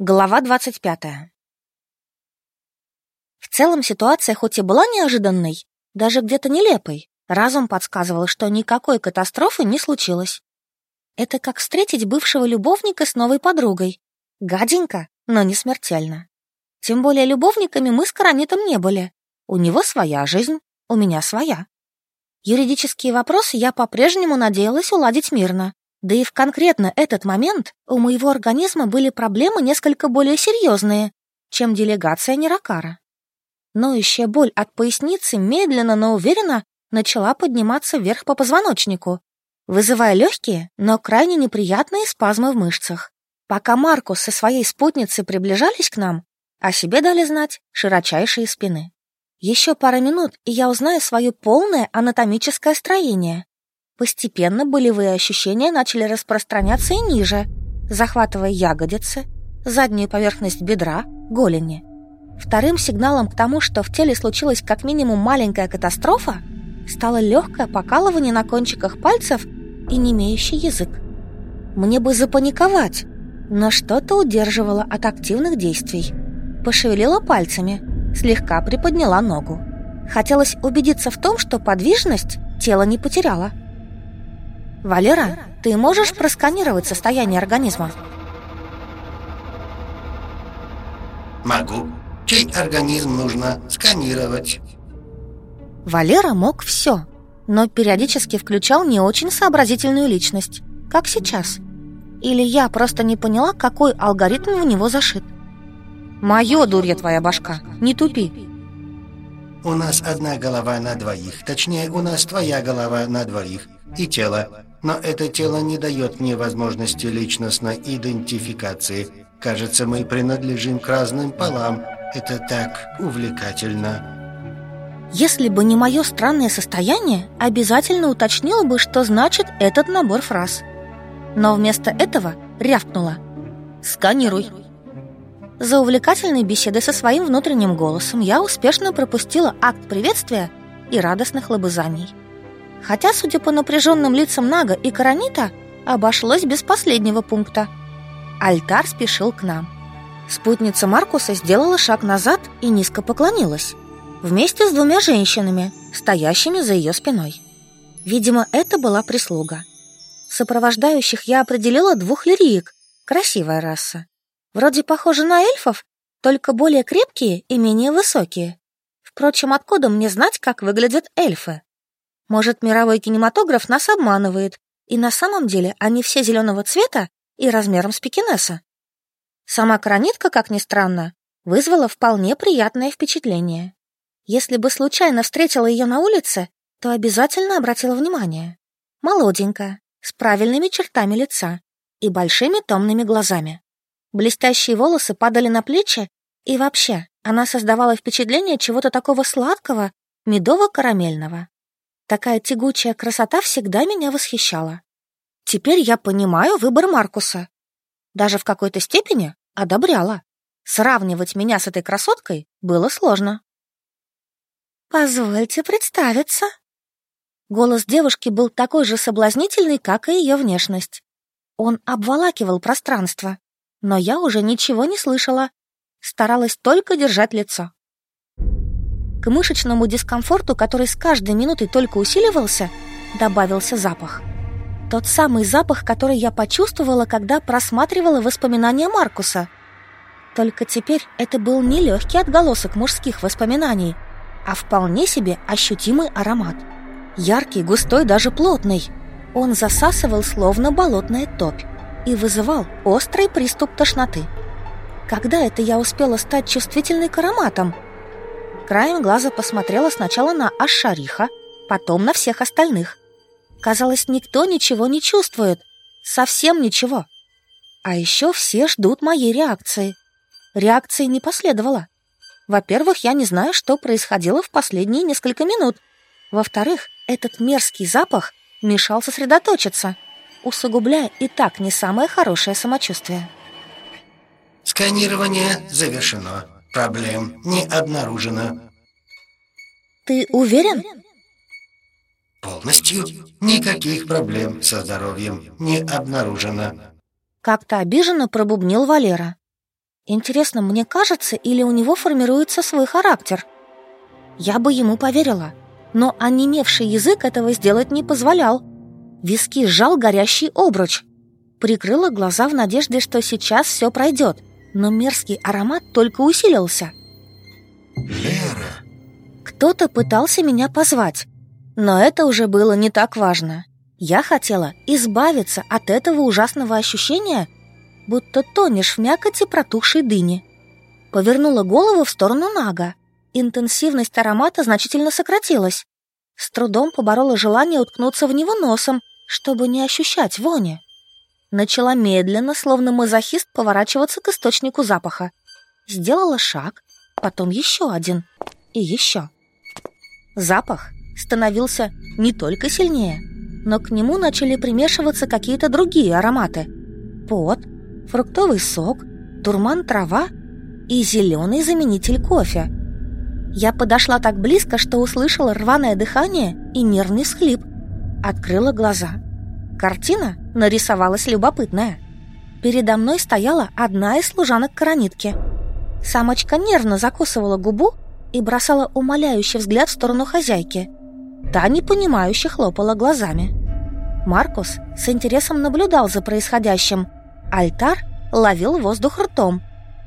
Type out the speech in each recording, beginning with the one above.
Глава 25. В целом ситуация хоть и была неожиданной, даже где-то нелепой, разум подсказывал, что никакой катастрофы не случилось. Это как встретить бывшего любовника с новой подругой. Гаденько, но не смертельно. Тем более любовниками мы с Каранитом не были. У него своя жизнь, у меня своя. Юридические вопросы я по-прежнему надеялась уладить мирно, да и в конкретно этот момент у моего организма были проблемы несколько более серьезные, чем делегация Неракара. Ноющая боль от поясницы медленно, но уверенно начала подниматься вверх по позвоночнику, вызывая легкие, но крайне неприятные спазмы в мышцах. Пока Маркус со своей спутницей приближались к нам, о себе дали знать широчайшие спины. Еще пара минут, и я узнаю свое полное анатомическое строение. Постепенно болевые ощущения начали распространяться и ниже, захватывая ягодицы, заднюю поверхность бедра, голени. Вторым сигналом к тому, что в теле случилась как минимум маленькая катастрофа, стало легкое покалывание на кончиках пальцев и немеющий язык. Мне бы запаниковать, но что-то удерживало от активных действий. Пошевелила пальцами, слегка приподняла ногу. Хотелось убедиться в том, что подвижность тело не потеряло. Валера, ты можешь просканировать состояние организма? Могу. Чей организм нужно сканировать? Валера мог все, но периодически включал не очень сообразительную личность, как сейчас. Или я просто не поняла, какой алгоритм в него зашит. Мое, дурья твоя башка, не тупи. У нас одна голова на двоих, точнее, у нас твоя голова на двоих и тело но это тело не дает мне возможности личностной идентификации. Кажется, мы принадлежим к разным полам. Это так увлекательно. Если бы не мое странное состояние, обязательно уточнила бы, что значит этот набор фраз. Но вместо этого рявкнула «Сканируй». За увлекательной беседой со своим внутренним голосом я успешно пропустила акт приветствия и радостных лобызаний. Хотя, судя по напряженным лицам Нага и Каранита, обошлось без последнего пункта. Альтар спешил к нам. Спутница Маркуса сделала шаг назад и низко поклонилась. Вместе с двумя женщинами, стоящими за ее спиной. Видимо, это была прислуга. Сопровождающих я определила двух лириек. Красивая раса. Вроде похожи на эльфов, только более крепкие и менее высокие. Впрочем, откуда мне знать, как выглядят эльфы? Может, мировой кинематограф нас обманывает, и на самом деле они все зеленого цвета и размером с пекинеса. Сама коронитка, как ни странно, вызвала вполне приятное впечатление. Если бы случайно встретила ее на улице, то обязательно обратила внимание. Молоденькая, с правильными чертами лица и большими томными глазами. Блестящие волосы падали на плечи, и вообще она создавала впечатление чего-то такого сладкого, медово-карамельного. Такая тягучая красота всегда меня восхищала. Теперь я понимаю выбор Маркуса. Даже в какой-то степени одобряла. Сравнивать меня с этой красоткой было сложно. «Позвольте представиться». Голос девушки был такой же соблазнительный, как и ее внешность. Он обволакивал пространство, но я уже ничего не слышала. Старалась только держать лицо. К мышечному дискомфорту, который с каждой минутой только усиливался, добавился запах. Тот самый запах, который я почувствовала, когда просматривала воспоминания Маркуса. Только теперь это был не легкий отголосок мужских воспоминаний, а вполне себе ощутимый аромат. Яркий, густой, даже плотный. Он засасывал словно болотная топь и вызывал острый приступ тошноты. Когда это я успела стать чувствительной к ароматам – Краем глаза посмотрела сначала на Ашариха, потом на всех остальных. Казалось, никто ничего не чувствует. Совсем ничего. А еще все ждут моей реакции. Реакции не последовало. Во-первых, я не знаю, что происходило в последние несколько минут. Во-вторых, этот мерзкий запах мешал сосредоточиться, усугубляя и так не самое хорошее самочувствие. Сканирование завершено. Проблем не обнаружено. Ты уверен? Полностью. Никаких проблем со здоровьем не обнаружено. Как-то обиженно пробубнил Валера. Интересно, мне кажется, или у него формируется свой характер? Я бы ему поверила, но онемевший язык этого сделать не позволял. Виски сжал горящий обруч. Прикрыла глаза в надежде, что сейчас все пройдет, но мерзкий аромат только усилился. «Лера!» Кто-то пытался меня позвать, но это уже было не так важно. Я хотела избавиться от этого ужасного ощущения, будто тонешь в мякоти протухшей дыни. Повернула голову в сторону Нага. Интенсивность аромата значительно сократилась. С трудом поборола желание уткнуться в него носом, чтобы не ощущать вони. Начала медленно, словно мазохист, поворачиваться к источнику запаха. Сделала шаг, потом еще один и еще. Запах становился не только сильнее, но к нему начали примешиваться какие-то другие ароматы. Пот, фруктовый сок, дурман трава и зеленый заменитель кофе. Я подошла так близко, что услышала рваное дыхание и нервный всхлип. Открыла глаза. Картина нарисовалась любопытная. Передо мной стояла одна из служанок Каранитки. Самочка нервно закусывала губу и бросала умоляющий взгляд в сторону хозяйки. Та непонимающе хлопала глазами. Маркус с интересом наблюдал за происходящим. Альтар ловил воздух ртом,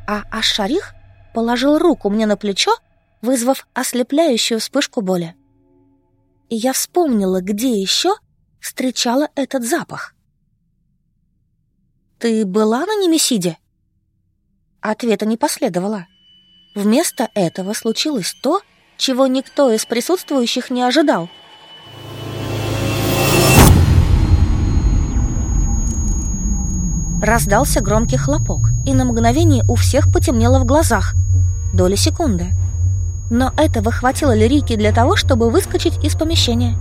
а Ашарих положил руку мне на плечо, вызвав ослепляющую вспышку боли. И я вспомнила, где еще встречала этот запах. «Ты была на Немесиде?» Ответа не последовало. Вместо этого случилось то, чего никто из присутствующих не ожидал. Раздался громкий хлопок, и на мгновение у всех потемнело в глазах. Доли секунды. Но этого хватило Лирики для того, чтобы выскочить из помещения.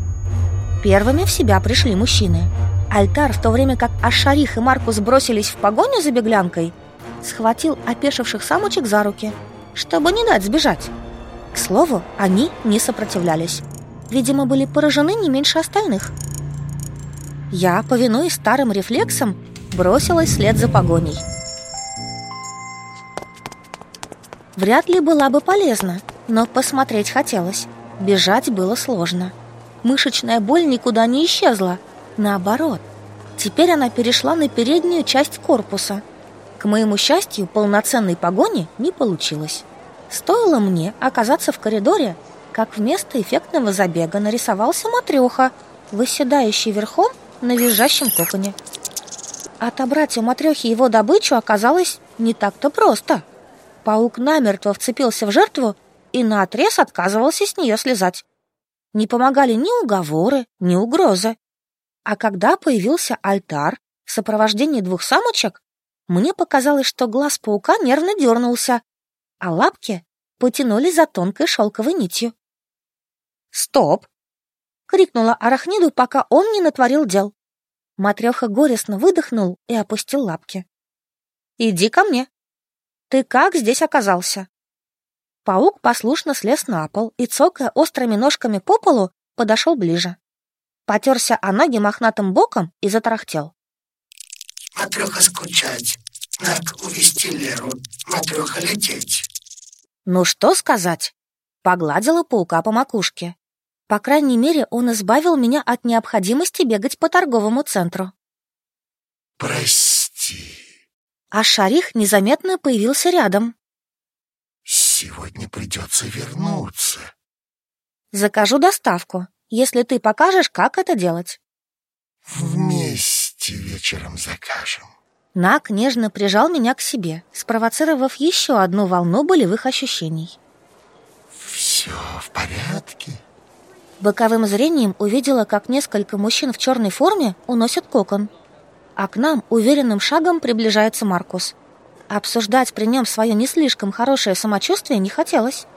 Первыми в себя пришли мужчины. Альтар, в то время как Ашарих и Маркус бросились в погоню за беглянкой, схватил опешивших самочек за руки – чтобы не дать сбежать. К слову, они не сопротивлялись. Видимо, были поражены не меньше остальных. Я, повинуясь старым рефлексам, бросилась вслед за погоней. Вряд ли была бы полезна, но посмотреть хотелось. Бежать было сложно. Мышечная боль никуда не исчезла. Наоборот, теперь она перешла на переднюю часть корпуса – к моему счастью, полноценной погони не получилось. Стоило мне оказаться в коридоре, как вместо эффектного забега нарисовался матреха, выседающий верхом на визжащем коконе. Отобрать у матрехи его добычу оказалось не так-то просто. Паук намертво вцепился в жертву и наотрез отказывался с нее слезать. Не помогали ни уговоры, ни угрозы. А когда появился альтар в сопровождении двух самочек, мне показалось, что глаз паука нервно дернулся, а лапки потянулись за тонкой шелковой нитью. «Стоп!» — крикнула арахниду, пока он не натворил дел. Матреха горестно выдохнул и опустил лапки. «Иди ко мне. Ты как здесь оказался?» Паук послушно слез на пол и, цокая острыми ножками по полу, подошел ближе. Потерся о ноги мохнатым боком и затарахтел. Матреха скучать, надо увести Леру, матреха лететь. Ну что сказать? Погладила паука по макушке. По крайней мере, он избавил меня от необходимости бегать по торговому центру. Прости. А Шарих незаметно появился рядом. Сегодня придется вернуться. Закажу доставку, если ты покажешь, как это делать. Вместе вечером закажем. Нак нежно прижал меня к себе, спровоцировав еще одну волну болевых ощущений. Все в порядке? Боковым зрением увидела, как несколько мужчин в черной форме уносят кокон. А к нам уверенным шагом приближается Маркус. Обсуждать при нем свое не слишком хорошее самочувствие не хотелось.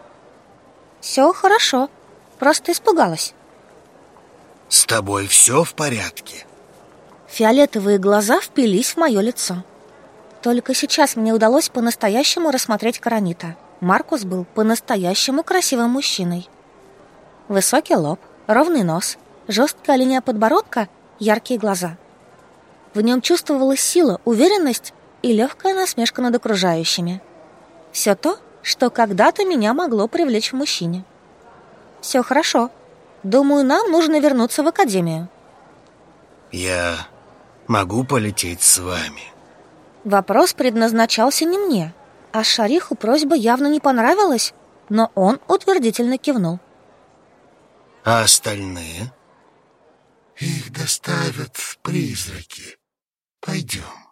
Все хорошо, просто испугалась. С тобой все в порядке? Фиолетовые глаза впились в мое лицо. Только сейчас мне удалось по-настоящему рассмотреть Каранита. Маркус был по-настоящему красивым мужчиной. Высокий лоб, ровный нос, жесткая линия подбородка, яркие глаза. В нем чувствовалась сила, уверенность и легкая насмешка над окружающими. Все то, что когда-то меня могло привлечь в мужчине. Все хорошо. Думаю, нам нужно вернуться в академию. Я могу полететь с вами? Вопрос предназначался не мне, а Шариху просьба явно не понравилась, но он утвердительно кивнул. А остальные? Их доставят призраки. Пойдем.